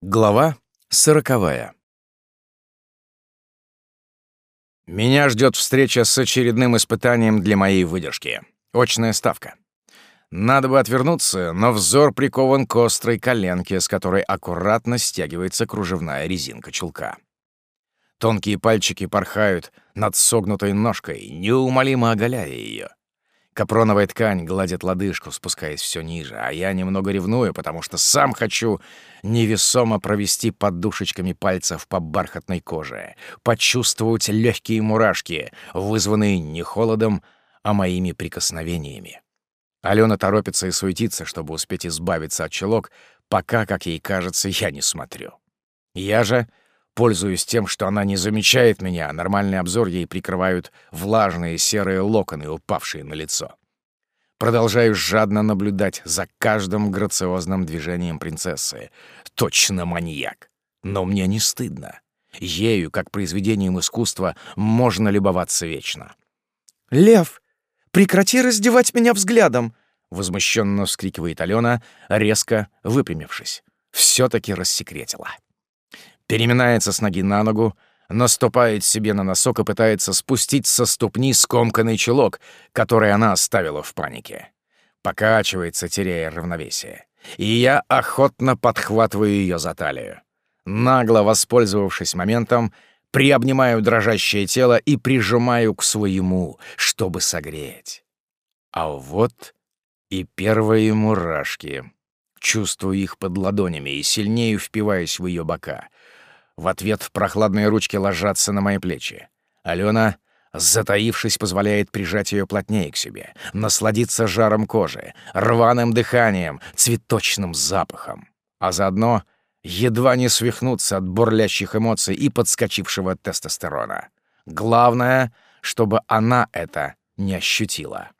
Глава сороковая. Меня ждет встреча с очередным испытанием для моей выдержки. Очная ставка. Надо бы отвернуться, но взор прикован к острой коленке, с которой аккуратно стягивается кружевная резинка чулка. Тонкие пальчики порхают над согнутой ножкой, неумолимо оголяя ее. Капроновая ткань гладит лодыжку, спускаясь все ниже, а я немного ревную, потому что сам хочу невесомо провести подушечками пальцев по бархатной коже, почувствовать легкие мурашки, вызванные не холодом, а моими прикосновениями. Алена торопится и суетится, чтобы успеть избавиться от челок, пока, как ей кажется, я не смотрю. Я же Пользуясь тем, что она не замечает меня, нормальный обзор ей прикрывают влажные серые локоны, упавшие на лицо. Продолжаю жадно наблюдать за каждым грациозным движением принцессы. Точно маньяк. Но мне не стыдно. Ею, как произведением искусства, можно любоваться вечно. «Лев, прекрати раздевать меня взглядом!» — возмущенно вскрикивает Алена, резко выпрямившись. все таки рассекретила переминается с ноги на ногу, наступает себе на носок и пытается спустить со ступни скомканный чулок, который она оставила в панике. Покачивается, теряя равновесие. И я охотно подхватываю ее за талию. Нагло воспользовавшись моментом, приобнимаю дрожащее тело и прижимаю к своему, чтобы согреть. А вот и первые мурашки. Чувствую их под ладонями и сильнее впиваюсь в ее бока. В ответ прохладные ручки ложатся на мои плечи. Алена, затаившись, позволяет прижать ее плотнее к себе, насладиться жаром кожи, рваным дыханием, цветочным запахом, а заодно едва не свихнуться от бурлящих эмоций и подскочившего тестостерона. Главное, чтобы она это не ощутила.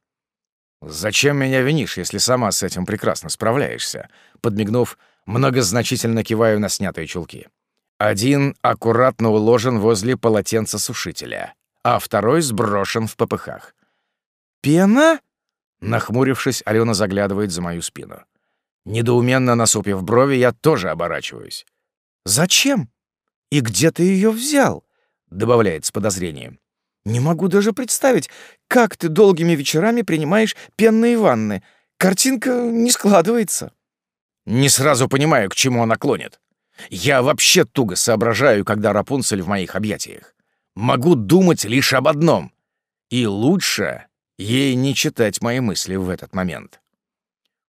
«Зачем меня винишь, если сама с этим прекрасно справляешься?» Подмигнув, многозначительно киваю на снятые чулки. Один аккуратно уложен возле полотенца-сушителя, а второй сброшен в попыхах. «Пена?» Нахмурившись, Алена заглядывает за мою спину. Недоуменно насупив брови, я тоже оборачиваюсь. «Зачем? И где ты ее взял?» — добавляет с подозрением. «Не могу даже представить, как ты долгими вечерами принимаешь пенные ванны. Картинка не складывается». Не сразу понимаю, к чему она клонит. Я вообще туго соображаю, когда Рапунцель в моих объятиях. Могу думать лишь об одном. И лучше ей не читать мои мысли в этот момент.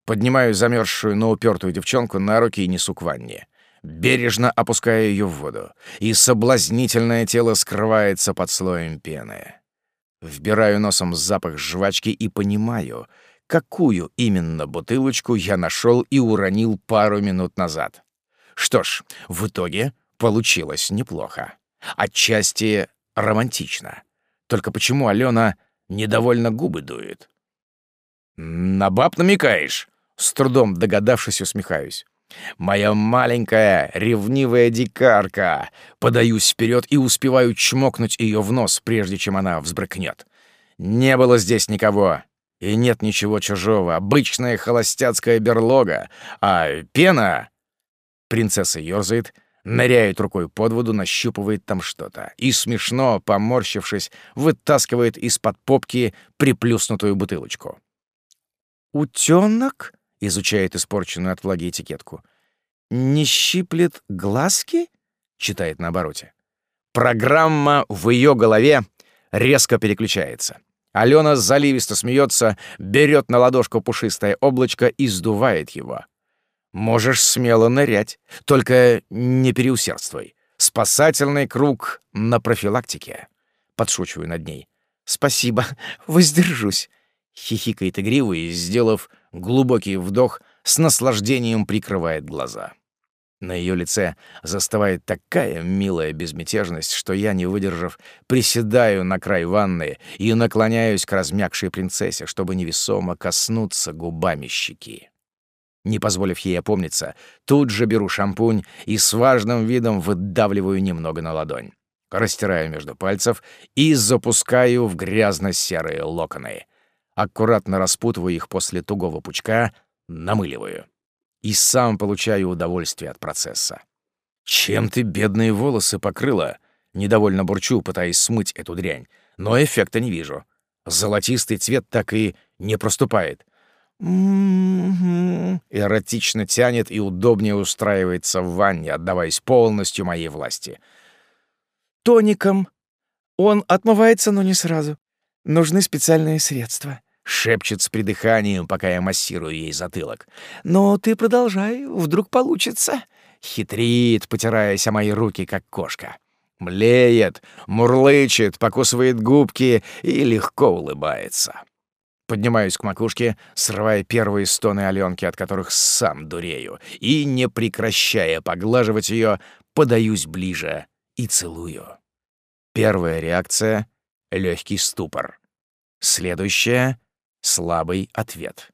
Поднимаю замерзшую, но упертую девчонку на руки и несу к ванне. Бережно опускаю ее в воду, и соблазнительное тело скрывается под слоем пены. Вбираю носом запах жвачки и понимаю, какую именно бутылочку я нашел и уронил пару минут назад. Что ж, в итоге получилось неплохо. Отчасти романтично. Только почему Алена недовольно губы дует? «На баб намекаешь?» С трудом догадавшись, усмехаюсь. «Моя маленькая ревнивая дикарка!» Подаюсь вперед и успеваю чмокнуть ее в нос, прежде чем она взбрыкнет. «Не было здесь никого, и нет ничего чужого. Обычная холостяцкая берлога, а пена Принцесса ёрзает, ныряет рукой под воду, нащупывает там что-то. И смешно, поморщившись, вытаскивает из-под попки приплюснутую бутылочку. «Утёнок?» — изучает испорченную от влаги этикетку. «Не щиплет глазки?» — читает на обороте. Программа в ее голове резко переключается. Алена заливисто смеется, берет на ладошку пушистое облачко и сдувает его. Можешь смело нырять, только не переусердствуй. Спасательный круг на профилактике. Подшучиваю над ней. Спасибо, воздержусь. Хихикает игриво и, сделав глубокий вдох, с наслаждением прикрывает глаза. На ее лице застывает такая милая безмятежность, что я, не выдержав, приседаю на край ванны и наклоняюсь к размягшей принцессе, чтобы невесомо коснуться губами щеки. Не позволив ей опомниться, тут же беру шампунь и с важным видом выдавливаю немного на ладонь. Растираю между пальцев и запускаю в грязно-серые локоны. Аккуратно распутываю их после тугого пучка, намыливаю. И сам получаю удовольствие от процесса. «Чем ты бедные волосы покрыла?» Недовольно бурчу, пытаясь смыть эту дрянь, но эффекта не вижу. Золотистый цвет так и не проступает. Эротично тянет и удобнее устраивается в ванне, отдаваясь полностью моей власти. Тоником. Он отмывается, но не сразу. Нужны специальные средства. Шепчет с придыханием, пока я массирую ей затылок. Но ты продолжай, вдруг получится. Хитрит, потираясь о мои руки, как кошка. Млеет, мурлычет, покусывает губки и легко улыбается. Поднимаюсь к макушке, срывая первые стоны Аленки, от которых сам дурею, и, не прекращая поглаживать ее, подаюсь ближе и целую. Первая реакция — легкий ступор. Следующая — слабый ответ.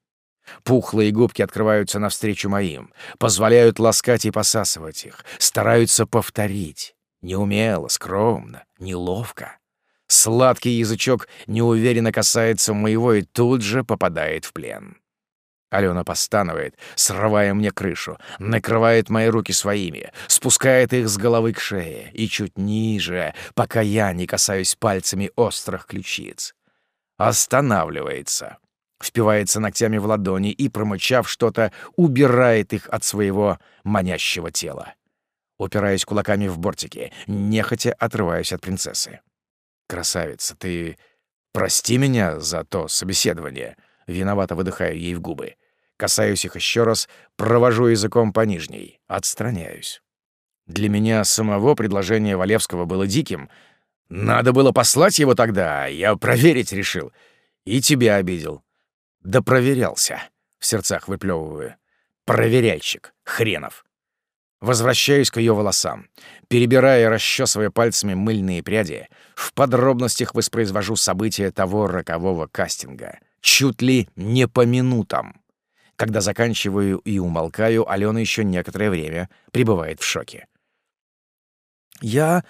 Пухлые губки открываются навстречу моим, позволяют ласкать и посасывать их, стараются повторить. Неумело, скромно, неловко. Сладкий язычок неуверенно касается моего и тут же попадает в плен. Алена постанывает, срывая мне крышу, накрывает мои руки своими, спускает их с головы к шее и чуть ниже, пока я не касаюсь пальцами острых ключиц. Останавливается, впивается ногтями в ладони и, промычав что-то, убирает их от своего манящего тела упираясь кулаками в бортики, нехотя отрываюсь от принцессы. «Красавица, ты прости меня за то собеседование», виновато выдыхаю ей в губы. Касаюсь их еще раз, провожу языком по нижней, отстраняюсь. Для меня самого предложение Валевского было диким. Надо было послать его тогда, я проверить решил. И тебя обидел. Да проверялся, в сердцах выплевываю. Проверяльщик, хренов. Возвращаюсь к ее волосам. Перебирая и расчесывая пальцами мыльные пряди, в подробностях воспроизвожу события того рокового кастинга. Чуть ли не по минутам. Когда заканчиваю и умолкаю, Алена еще некоторое время пребывает в шоке. «Я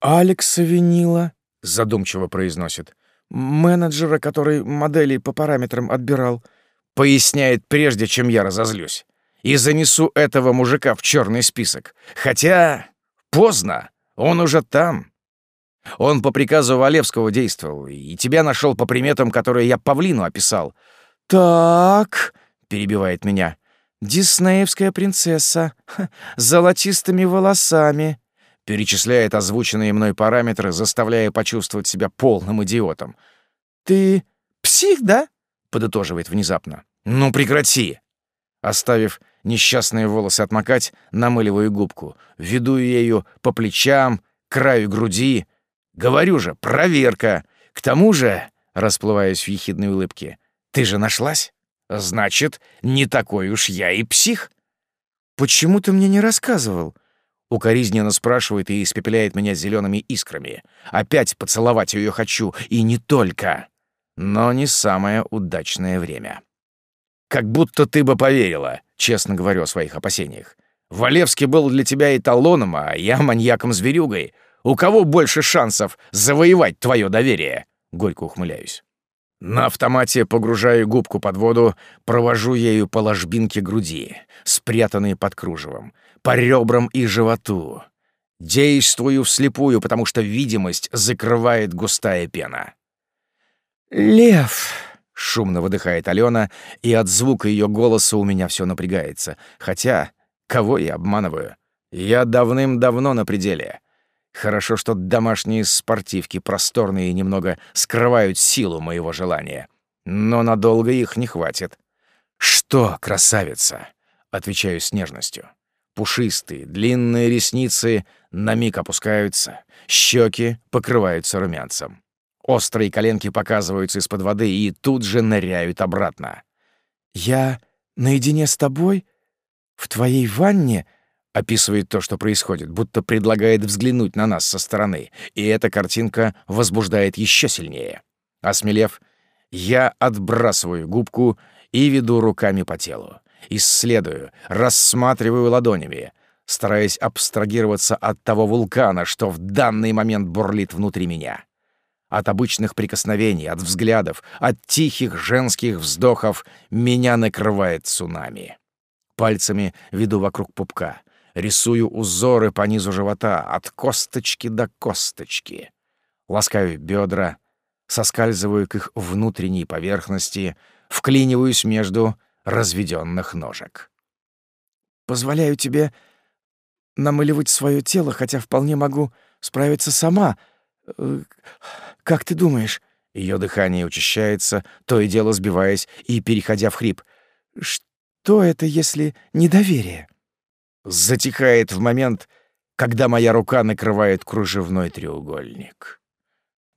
Алекса винила», — задумчиво произносит. «Менеджера, который модели по параметрам отбирал». Поясняет прежде, чем я разозлюсь и занесу этого мужика в черный список. Хотя поздно, он уже там. Он по приказу Валевского действовал, и тебя нашел по приметам, которые я Павлину описал. «Так», — перебивает меня, — «диснеевская принцесса, с золотистыми волосами», — перечисляет озвученные мной параметры, заставляя почувствовать себя полным идиотом. «Ты псих, да?» — подытоживает внезапно. «Ну прекрати!» Оставив несчастные волосы отмокать, намыливаю губку, веду ею по плечам, краю груди. Говорю же, проверка. К тому же, расплываясь в ехидной улыбке, ты же нашлась? Значит, не такой уж я и псих. Почему ты мне не рассказывал? Укоризненно спрашивает и испепеляет меня зелеными искрами. Опять поцеловать ее хочу, и не только. Но не самое удачное время. Как будто ты бы поверила, честно говорю о своих опасениях. Валевский был для тебя эталоном, а я маньяком-зверюгой. У кого больше шансов завоевать твое доверие?» Горько ухмыляюсь. На автомате погружаю губку под воду, провожу ею по ложбинке груди, спрятанной под кружевом, по ребрам и животу. Действую вслепую, потому что видимость закрывает густая пена. «Лев!» Шумно выдыхает Алена, и от звука ее голоса у меня все напрягается. Хотя, кого я обманываю? Я давным-давно на пределе. Хорошо, что домашние спортивки просторные немного скрывают силу моего желания. Но надолго их не хватит. «Что, красавица?» — отвечаю с нежностью. Пушистые, длинные ресницы на миг опускаются, щеки покрываются румянцем. Острые коленки показываются из-под воды и тут же ныряют обратно. «Я наедине с тобой? В твоей ванне?» описывает то, что происходит, будто предлагает взглянуть на нас со стороны, и эта картинка возбуждает еще сильнее. Осмелев, я отбрасываю губку и веду руками по телу. Исследую, рассматриваю ладонями, стараясь абстрагироваться от того вулкана, что в данный момент бурлит внутри меня. От обычных прикосновений, от взглядов, от тихих женских вздохов меня накрывает цунами. Пальцами веду вокруг пупка. Рисую узоры по низу живота, от косточки до косточки. Ласкаю бедра, соскальзываю к их внутренней поверхности, вклиниваюсь между разведенных ножек. «Позволяю тебе намыливать свое тело, хотя вполне могу справиться сама. Э, как ты думаешь?» Ее дыхание учащается, то и дело сбиваясь и переходя в хрип. «Что это, если недоверие?» Затихает в момент, когда моя рука накрывает кружевной треугольник.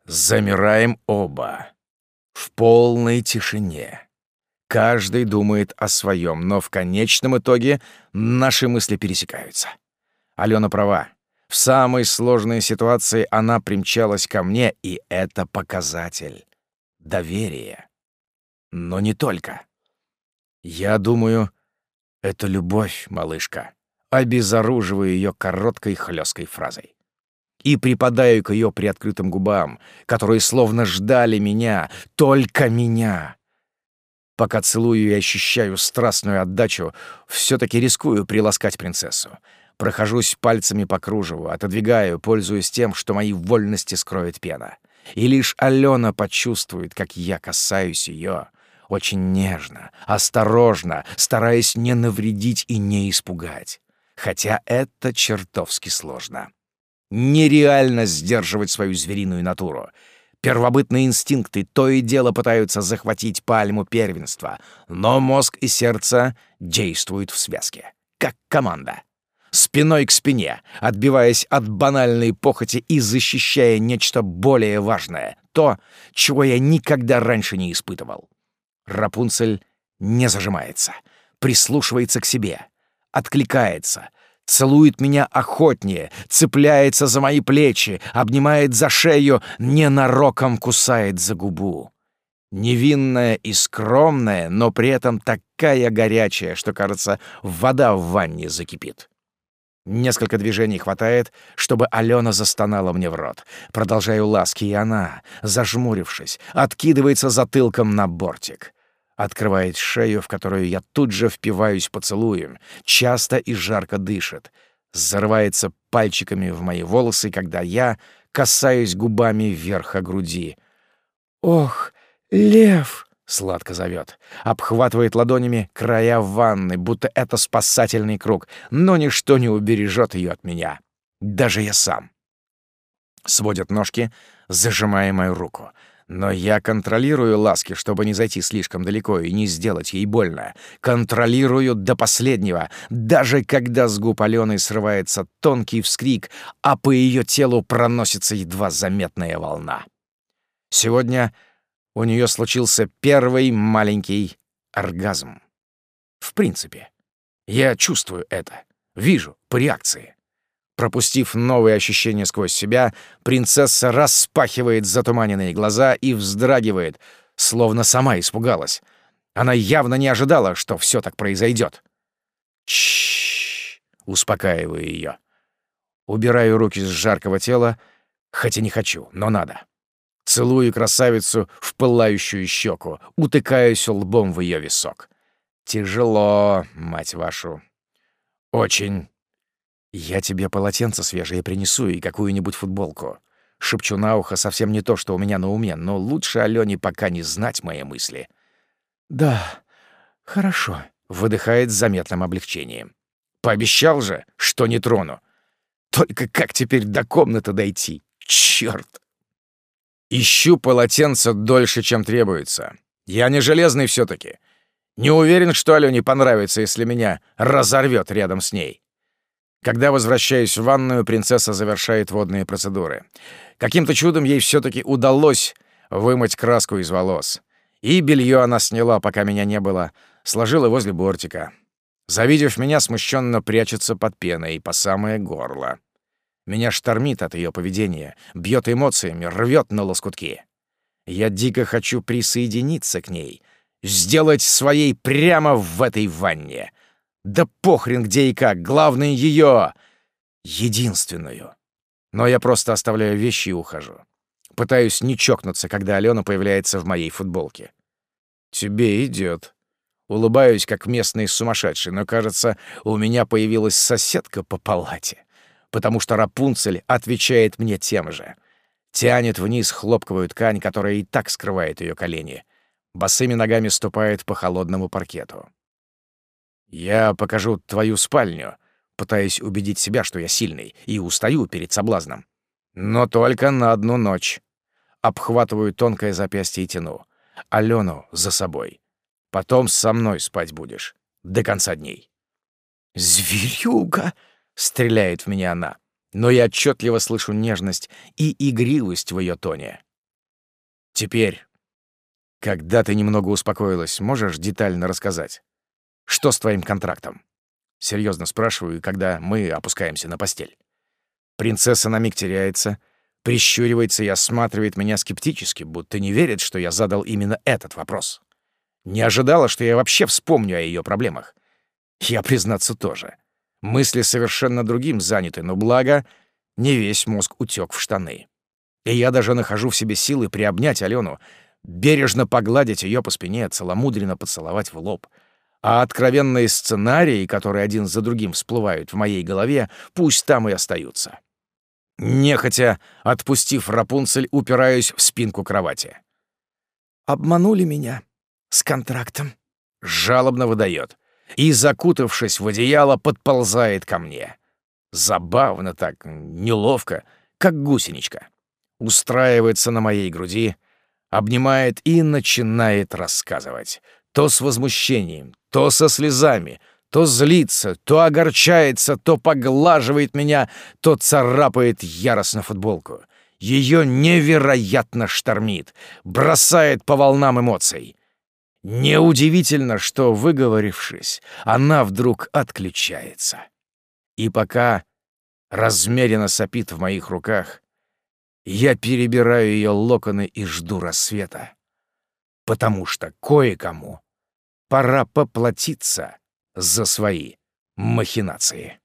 Замираем оба. В полной тишине. Каждый думает о своем, но в конечном итоге наши мысли пересекаются. Алена права. В самой сложной ситуации она примчалась ко мне, и это показатель доверия. Но не только. Я думаю, это любовь, малышка. Обезоруживаю ее короткой хлесткой фразой. И припадаю к ее приоткрытым губам, которые словно ждали меня, только меня. Пока целую и ощущаю страстную отдачу, все таки рискую приласкать принцессу. Прохожусь пальцами по кружеву, отодвигаю, пользуясь тем, что мои вольности скроет пена. И лишь Алена почувствует, как я касаюсь ее, очень нежно, осторожно, стараясь не навредить и не испугать. Хотя это чертовски сложно. Нереально сдерживать свою звериную натуру. Первобытные инстинкты то и дело пытаются захватить пальму первенства, но мозг и сердце действуют в связке, как команда спиной к спине, отбиваясь от банальной похоти и защищая нечто более важное, то, чего я никогда раньше не испытывал. Рапунцель не зажимается, прислушивается к себе, откликается, целует меня охотнее, цепляется за мои плечи, обнимает за шею, ненароком кусает за губу. Невинная и скромная, но при этом такая горячая, что, кажется, вода в ванне закипит. Несколько движений хватает, чтобы Алена застонала мне в рот. Продолжаю ласки, и она, зажмурившись, откидывается затылком на бортик. Открывает шею, в которую я тут же впиваюсь поцелуем, часто и жарко дышит. Зарывается пальчиками в мои волосы, когда я касаюсь губами верха груди. «Ох, лев!» Сладко зовет. Обхватывает ладонями края ванны, будто это спасательный круг, но ничто не убережет ее от меня. Даже я сам. Сводят ножки, зажимая мою руку. Но я контролирую ласки, чтобы не зайти слишком далеко и не сделать ей больно. Контролирую до последнего, даже когда с губ Алены срывается тонкий вскрик, а по ее телу проносится едва заметная волна. Сегодня у нее случился первый маленький оргазм. В принципе, я чувствую это, вижу по реакции. Пропустив новые ощущения сквозь себя, принцесса распахивает затуманенные глаза и вздрагивает, словно сама испугалась. Она явно не ожидала, что все так произойдет. Чш, успокаиваю ее. Убираю руки с жаркого тела, хотя не хочу, но надо. Целую красавицу в пылающую щеку, утыкаюсь лбом в ее висок. Тяжело, мать вашу. Очень. Я тебе полотенце свежее принесу и какую-нибудь футболку. Шепчу на ухо совсем не то, что у меня на уме, но лучше Алёне пока не знать мои мысли. «Да, хорошо», — выдыхает с заметным облегчением. «Пообещал же, что не трону. Только как теперь до комнаты дойти? Чёрт!» Ищу полотенце дольше, чем требуется. Я не железный все таки Не уверен, что Алене понравится, если меня разорвет рядом с ней. Когда возвращаюсь в ванную, принцесса завершает водные процедуры. Каким-то чудом ей все таки удалось вымыть краску из волос. И белье она сняла, пока меня не было, сложила возле бортика. Завидев меня, смущенно прячется под пеной по самое горло. Меня штормит от ее поведения, бьет эмоциями, рвет на лоскутки. Я дико хочу присоединиться к ней, сделать своей прямо в этой ванне. Да похрен где и как, главное ее, единственную. Но я просто оставляю вещи и ухожу. Пытаюсь не чокнуться, когда Алена появляется в моей футболке. «Тебе идет. Улыбаюсь, как местный сумасшедший, но, кажется, у меня появилась соседка по палате, потому что Рапунцель отвечает мне тем же. Тянет вниз хлопковую ткань, которая и так скрывает ее колени. Босыми ногами ступает по холодному паркету. «Я покажу твою спальню», пытаясь убедить себя, что я сильный, и устаю перед соблазном. Но только на одну ночь. Обхватываю тонкое запястье и тяну. Алену за собой. Потом со мной спать будешь. До конца дней. «Зверюга!» — стреляет в меня она. Но я отчетливо слышу нежность и игривость в ее тоне. Теперь, когда ты немного успокоилась, можешь детально рассказать, что с твоим контрактом? Серьезно спрашиваю, когда мы опускаемся на постель. Принцесса на миг теряется, прищуривается и осматривает меня скептически, будто не верит, что я задал именно этот вопрос. Не ожидала, что я вообще вспомню о ее проблемах. Я, признаться, тоже. Мысли совершенно другим заняты, но благо не весь мозг утек в штаны. И я даже нахожу в себе силы приобнять Алену, бережно погладить ее по спине, целомудренно поцеловать в лоб — а откровенные сценарии, которые один за другим всплывают в моей голове, пусть там и остаются. Нехотя, отпустив Рапунцель, упираюсь в спинку кровати. «Обманули меня с контрактом», — жалобно выдает, и, закутавшись в одеяло, подползает ко мне. Забавно так, неловко, как гусеничка. Устраивается на моей груди, обнимает и начинает рассказывать. То с возмущением, то со слезами, то злится, то огорчается, то поглаживает меня, то царапает яростно футболку. Ее невероятно штормит, бросает по волнам эмоций. Неудивительно, что, выговорившись, она вдруг отключается. И пока размеренно сопит в моих руках, я перебираю ее локоны и жду рассвета. Потому что кое-кому пора поплатиться за свои махинации.